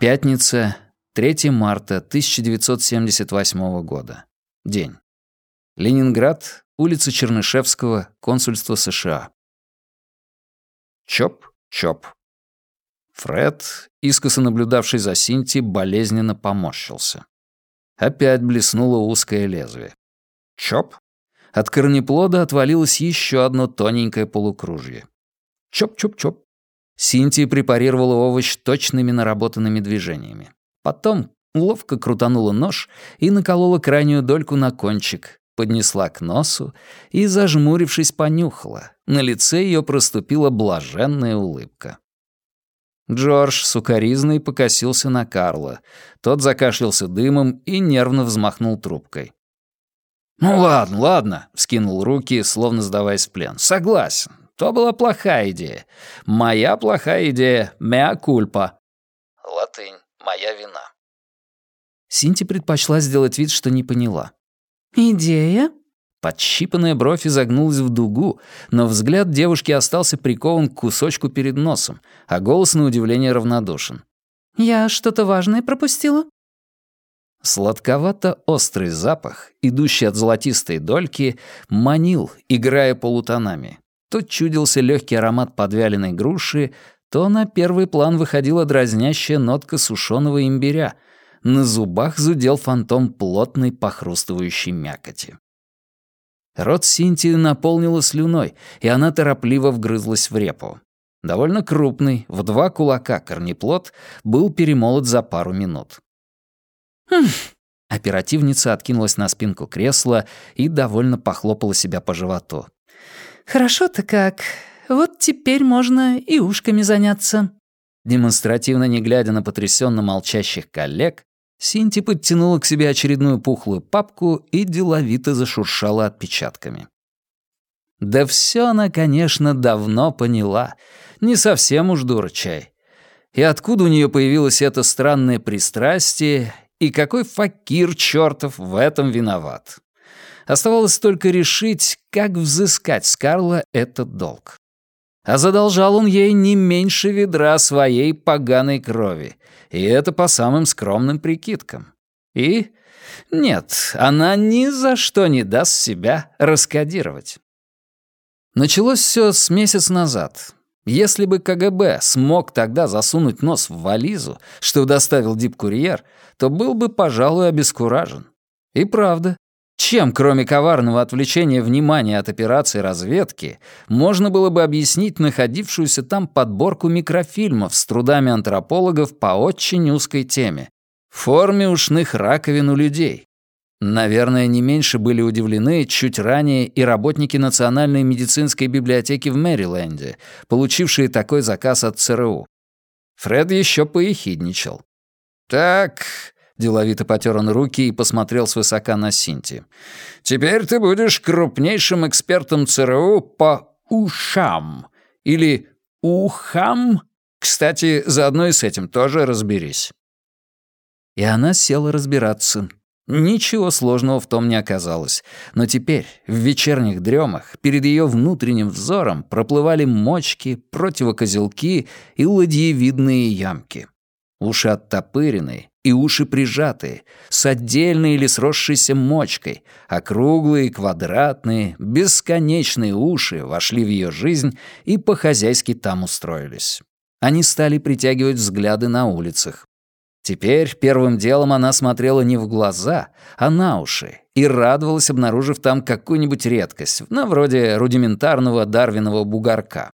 Пятница, 3 марта 1978 года. День. Ленинград, улица Чернышевского, консульство США. Чоп-чоп. Фред, искоса наблюдавший за Синти, болезненно поморщился. Опять блеснуло узкое лезвие. Чоп. От корнеплода отвалилось еще одно тоненькое полукружье. Чоп-чоп-чоп. Синтия препарировала овощ точными наработанными движениями. Потом ловко крутанула нож и наколола крайнюю дольку на кончик, поднесла к носу и, зажмурившись, понюхала. На лице ее проступила блаженная улыбка. Джордж сукоризный покосился на Карла. Тот закашлялся дымом и нервно взмахнул трубкой. «Ну ладно, ладно», — скинул руки, словно сдаваясь в плен. «Согласен. То была плохая идея. Моя плохая идея — меа кульпа. Латынь. Моя вина. Синти предпочла сделать вид, что не поняла. «Идея?» Подщипанная бровь изогнулась в дугу, но взгляд девушки остался прикован к кусочку перед носом, а голос на удивление равнодушен. «Я что-то важное пропустила?» Сладковато-острый запах, идущий от золотистой дольки, манил, играя полутонами. То чудился легкий аромат подвяленной груши, то на первый план выходила дразнящая нотка сушеного имбиря. На зубах зудел фантом плотной похрустывающей мякоти. Рот Синтии наполнила слюной, и она торопливо вгрызлась в репу. Довольно крупный, в два кулака корнеплод, был перемолот за пару минут. «Хм!» Оперативница откинулась на спинку кресла и довольно похлопала себя по животу. «Хорошо-то как. Вот теперь можно и ушками заняться». Демонстративно не глядя на потрясенно молчащих коллег, Синти подтянула к себе очередную пухлую папку и деловито зашуршала отпечатками. Да все она, конечно, давно поняла. Не совсем уж дура чай. И откуда у нее появилось это странное пристрастие, и какой факир чертов в этом виноват? Оставалось только решить, как взыскать с Карла этот долг. А задолжал он ей не меньше ведра своей поганой крови, и это по самым скромным прикидкам. И нет, она ни за что не даст себя раскодировать. Началось все с месяц назад. Если бы КГБ смог тогда засунуть нос в вализу, что доставил дипкурьер, то был бы, пожалуй, обескуражен. И правда, чем, кроме коварного отвлечения внимания от операции разведки, можно было бы объяснить находившуюся там подборку микрофильмов с трудами антропологов по очень узкой теме — форме ушных раковин у людей? Наверное, не меньше были удивлены чуть ранее и работники Национальной медицинской библиотеки в Мэриленде, получившие такой заказ от ЦРУ. Фред еще поехидничал. «Так, Деловито потер он руки и посмотрел свысока на Синти. «Теперь ты будешь крупнейшим экспертом ЦРУ по ушам. Или ухам. Кстати, заодно и с этим тоже разберись». И она села разбираться. Ничего сложного в том не оказалось. Но теперь, в вечерних дремах, перед ее внутренним взором проплывали мочки, противокозелки и ладьевидные ямки. Уши оттопырены и уши прижатые, с отдельной или сросшейся мочкой, округлые, квадратные, бесконечные уши вошли в ее жизнь и по-хозяйски там устроились. Они стали притягивать взгляды на улицах. Теперь первым делом она смотрела не в глаза, а на уши и радовалась, обнаружив там какую-нибудь редкость, на вроде рудиментарного дарвинового бугорка.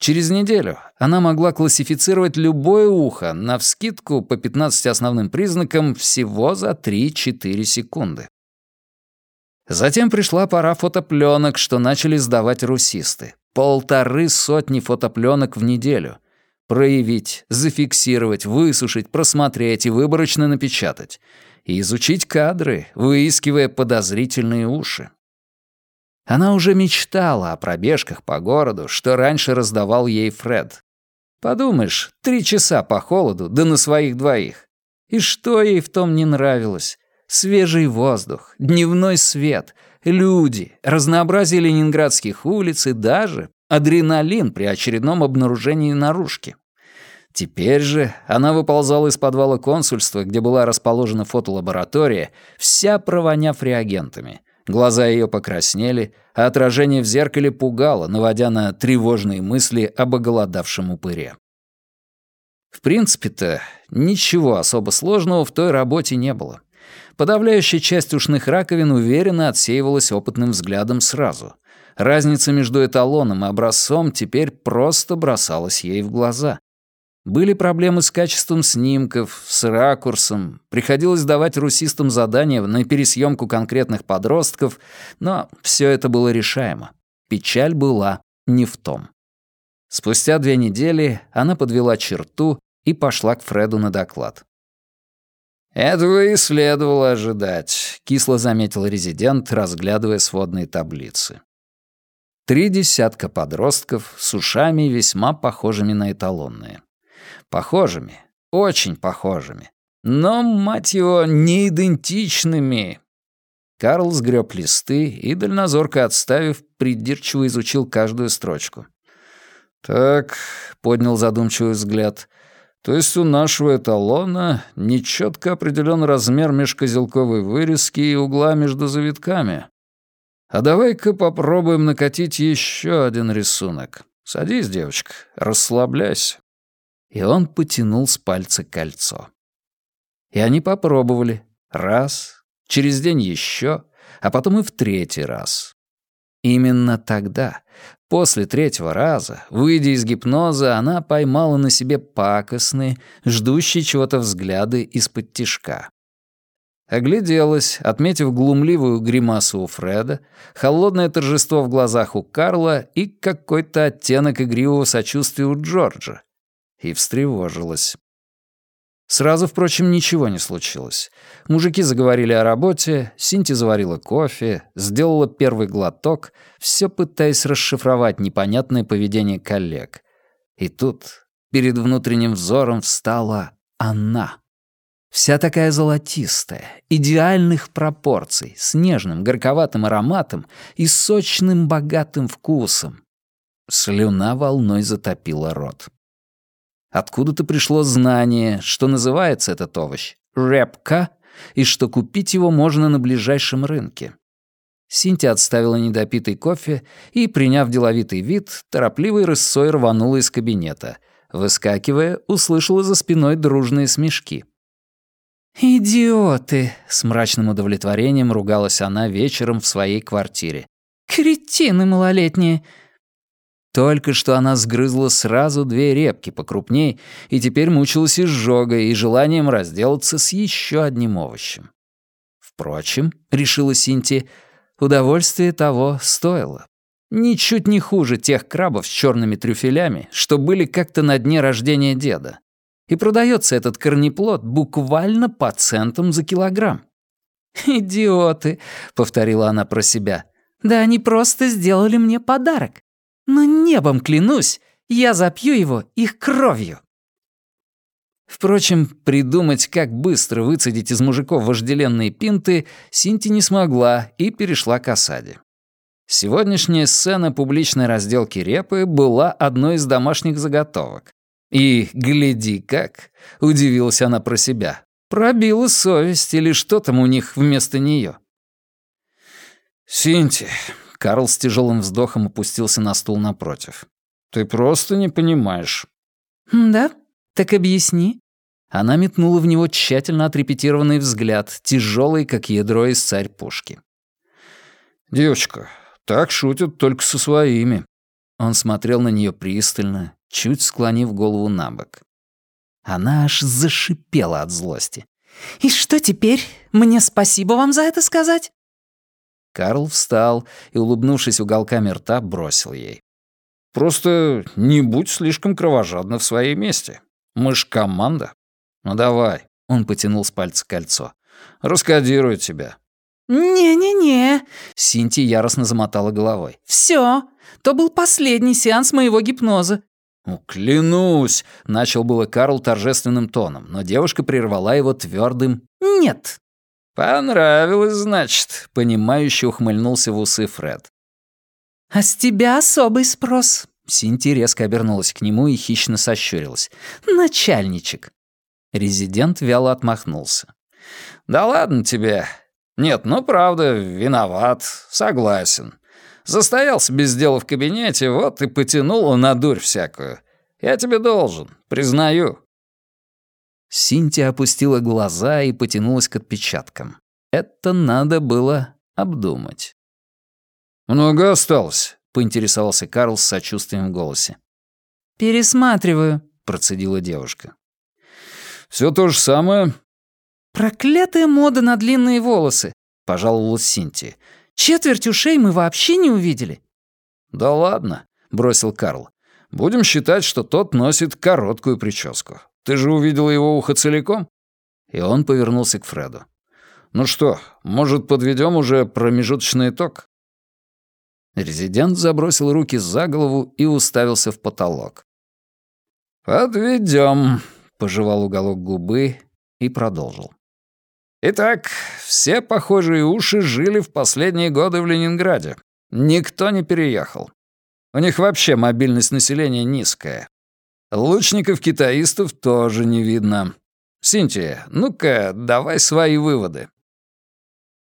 Через неделю она могла классифицировать любое ухо на вскидку по 15 основным признакам всего за 3-4 секунды. Затем пришла пора фотопленок, что начали сдавать русисты. Полторы сотни фотопленок в неделю. Проявить, зафиксировать, высушить, просмотреть и выборочно напечатать. И изучить кадры, выискивая подозрительные уши. Она уже мечтала о пробежках по городу, что раньше раздавал ей Фред. Подумаешь, три часа по холоду, да на своих двоих. И что ей в том не нравилось? Свежий воздух, дневной свет, люди, разнообразие ленинградских улиц и даже адреналин при очередном обнаружении наружки. Теперь же она выползала из подвала консульства, где была расположена фотолаборатория, вся провоняв реагентами. Глаза ее покраснели, а отражение в зеркале пугало, наводя на тревожные мысли об оголодавшем упыре. В принципе-то, ничего особо сложного в той работе не было. Подавляющая часть ушных раковин уверенно отсеивалась опытным взглядом сразу. Разница между эталоном и образцом теперь просто бросалась ей в глаза. Были проблемы с качеством снимков, с ракурсом, приходилось давать русистам задания на пересъемку конкретных подростков, но все это было решаемо. Печаль была не в том. Спустя две недели она подвела черту и пошла к Фреду на доклад. «Этого и следовало ожидать», — кисло заметил резидент, разглядывая сводные таблицы. Три десятка подростков с ушами весьма похожими на эталонные. Похожими, очень похожими. Но, мать его, не идентичными. Карл сгреб листы и, дальнозорко отставив, придирчиво изучил каждую строчку. «Так», — поднял задумчивый взгляд, — то есть у нашего эталона нечетко определен размер межкозелковой вырезки и угла между завитками. А давай-ка попробуем накатить еще один рисунок. Садись, девочка, расслабляйся. И он потянул с пальца кольцо. И они попробовали. Раз, через день еще, а потом и в третий раз. Именно тогда, после третьего раза, выйдя из гипноза, она поймала на себе пакостные, ждущие чего-то взгляды из-под тишка. Огляделась, отметив глумливую гримасу у Фреда, холодное торжество в глазах у Карла и какой-то оттенок игривого сочувствия у Джорджа. И встревожилась. Сразу, впрочем, ничего не случилось. Мужики заговорили о работе, Синти заварила кофе, сделала первый глоток, все пытаясь расшифровать непонятное поведение коллег. И тут перед внутренним взором встала она. Вся такая золотистая, идеальных пропорций, с нежным, горьковатым ароматом и сочным, богатым вкусом. Слюна волной затопила рот. Откуда-то пришло знание, что называется этот овощ — репка, и что купить его можно на ближайшем рынке. Синтия отставила недопитый кофе и, приняв деловитый вид, торопливой рысцой рванула из кабинета. Выскакивая, услышала за спиной дружные смешки. «Идиоты!» — с мрачным удовлетворением ругалась она вечером в своей квартире. «Кретины малолетние! Только что она сгрызла сразу две репки покрупней и теперь мучилась изжогой и желанием разделаться с еще одним овощем. Впрочем, решила Синти, удовольствие того стоило. Ничуть не хуже тех крабов с черными трюфелями, что были как-то на дне рождения деда. И продается этот корнеплод буквально по центам за килограмм. «Идиоты», — повторила она про себя. «Да они просто сделали мне подарок. Но небом клянусь, я запью его их кровью. Впрочем, придумать, как быстро выцедить из мужиков вожделенные пинты, Синти не смогла и перешла к осаде. Сегодняшняя сцена публичной разделки репы была одной из домашних заготовок. И, гляди как, удивилась она про себя, пробила совесть или что там у них вместо нее. «Синти, Карл с тяжелым вздохом опустился на стул напротив. «Ты просто не понимаешь». «Да? Так объясни». Она метнула в него тщательно отрепетированный взгляд, тяжелый, как ядро из царь пушки. «Девочка, так шутят только со своими». Он смотрел на нее пристально, чуть склонив голову на бок. Она аж зашипела от злости. «И что теперь? Мне спасибо вам за это сказать?» Карл встал и, улыбнувшись уголками рта, бросил ей. «Просто не будь слишком кровожадна в своей месте. Мы ж команда. Ну давай». Он потянул с пальца кольцо. «Раскодирую тебя». «Не-не-не», — Синти яростно замотала головой. «Всё, то был последний сеанс моего гипноза». «Ну, клянусь», — начал было Карл торжественным тоном, но девушка прервала его твердым «Нет». «Понравилось, значит», — понимающе ухмыльнулся в усы Фред. «А с тебя особый спрос», — Синти резко обернулась к нему и хищно сощурилась. «Начальничек!» Резидент вяло отмахнулся. «Да ладно тебе. Нет, ну правда, виноват, согласен. Застоялся без дела в кабинете, вот и потянула на дурь всякую. Я тебе должен, признаю». Синтия опустила глаза и потянулась к отпечаткам. Это надо было обдумать. «Много осталось?» — поинтересовался Карл с сочувствием в голосе. «Пересматриваю», — процедила девушка. «Все то же самое?» «Проклятая мода на длинные волосы», — пожаловалась Синтия. «Четверть ушей мы вообще не увидели». «Да ладно», — бросил Карл. «Будем считать, что тот носит короткую прическу. Ты же увидел его ухо целиком?» И он повернулся к Фреду. «Ну что, может, подведем уже промежуточный итог?» Резидент забросил руки за голову и уставился в потолок. «Подведем», — пожевал уголок губы и продолжил. «Итак, все похожие уши жили в последние годы в Ленинграде. Никто не переехал. У них вообще мобильность населения низкая. Лучников-китаистов тоже не видно. Синтия, ну-ка, давай свои выводы».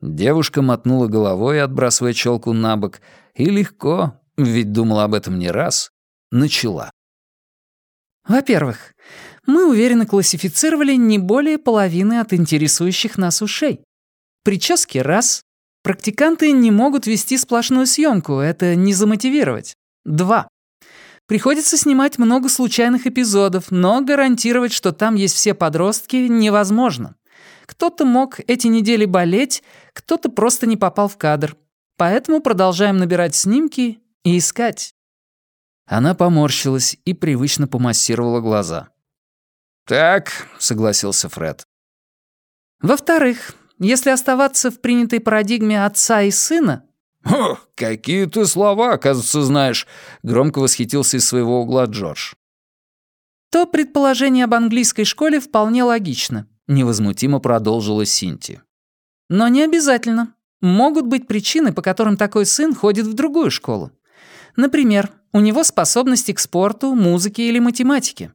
Девушка мотнула головой, отбрасывая челку на бок, и легко, ведь думала об этом не раз, начала. Во-первых, мы уверенно классифицировали не более половины от интересующих нас ушей. Прически — раз. Практиканты не могут вести сплошную съемку, это не замотивировать. Два. Приходится снимать много случайных эпизодов, но гарантировать, что там есть все подростки, невозможно. Кто-то мог эти недели болеть, кто-то просто не попал в кадр. Поэтому продолжаем набирать снимки и искать». Она поморщилась и привычно помассировала глаза. «Так», — согласился Фред. «Во-вторых, если оставаться в принятой парадигме отца и сына...» «О, какие ты слова, оказывается, знаешь!» — громко восхитился из своего угла Джордж. «То предположение об английской школе вполне логично невозмутимо продолжила Синти. Но не обязательно. Могут быть причины, по которым такой сын ходит в другую школу. Например, у него способности к спорту, музыке или математике.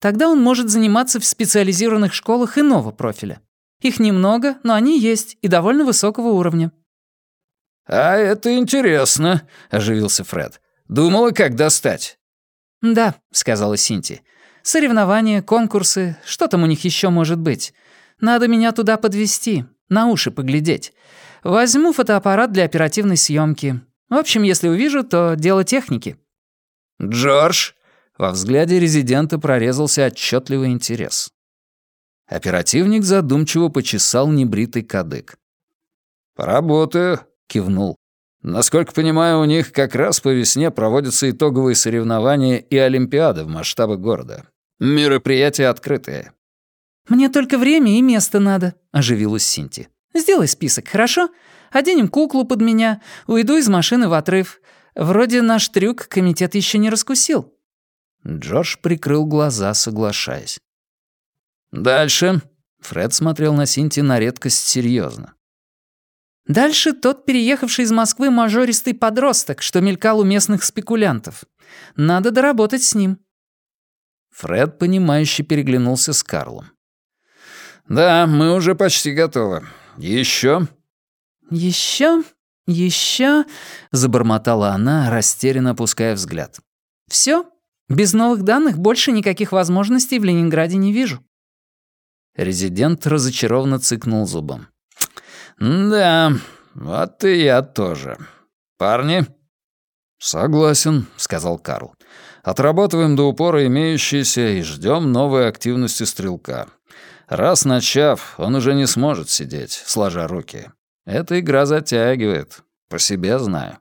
Тогда он может заниматься в специализированных школах иного профиля. Их немного, но они есть и довольно высокого уровня. «А это интересно», — оживился Фред. «Думала, как достать». «Да», — сказала Синти. Соревнования, конкурсы, что там у них еще может быть? Надо меня туда подвести, на уши поглядеть. Возьму фотоаппарат для оперативной съемки. В общем, если увижу, то дело техники». «Джордж!» Во взгляде резидента прорезался отчетливый интерес. Оперативник задумчиво почесал небритый кадык. «Поработаю», — кивнул. «Насколько понимаю, у них как раз по весне проводятся итоговые соревнования и Олимпиады в масштабах города. Мероприятие открытое». «Мне только время и место надо», — оживилась Синти. «Сделай список, хорошо? Оденем куклу под меня, уйду из машины в отрыв. Вроде наш трюк комитет еще не раскусил». Джордж прикрыл глаза, соглашаясь. «Дальше». Фред смотрел на Синти на редкость серьезно. Дальше тот переехавший из Москвы мажористый подросток, что мелькал у местных спекулянтов. Надо доработать с ним. Фред, понимающе переглянулся с Карлом. «Да, мы уже почти готовы. Еще?» «Еще? Еще?» — забормотала она, растерянно опуская взгляд. «Все? Без новых данных больше никаких возможностей в Ленинграде не вижу». Резидент разочарованно цыкнул зубом. «Да, вот и я тоже. Парни?» «Согласен», — сказал Карл. Отрабатываем до упора имеющиеся и ждем новой активности стрелка. Раз начав, он уже не сможет сидеть, сложа руки. Эта игра затягивает, по себе знаю.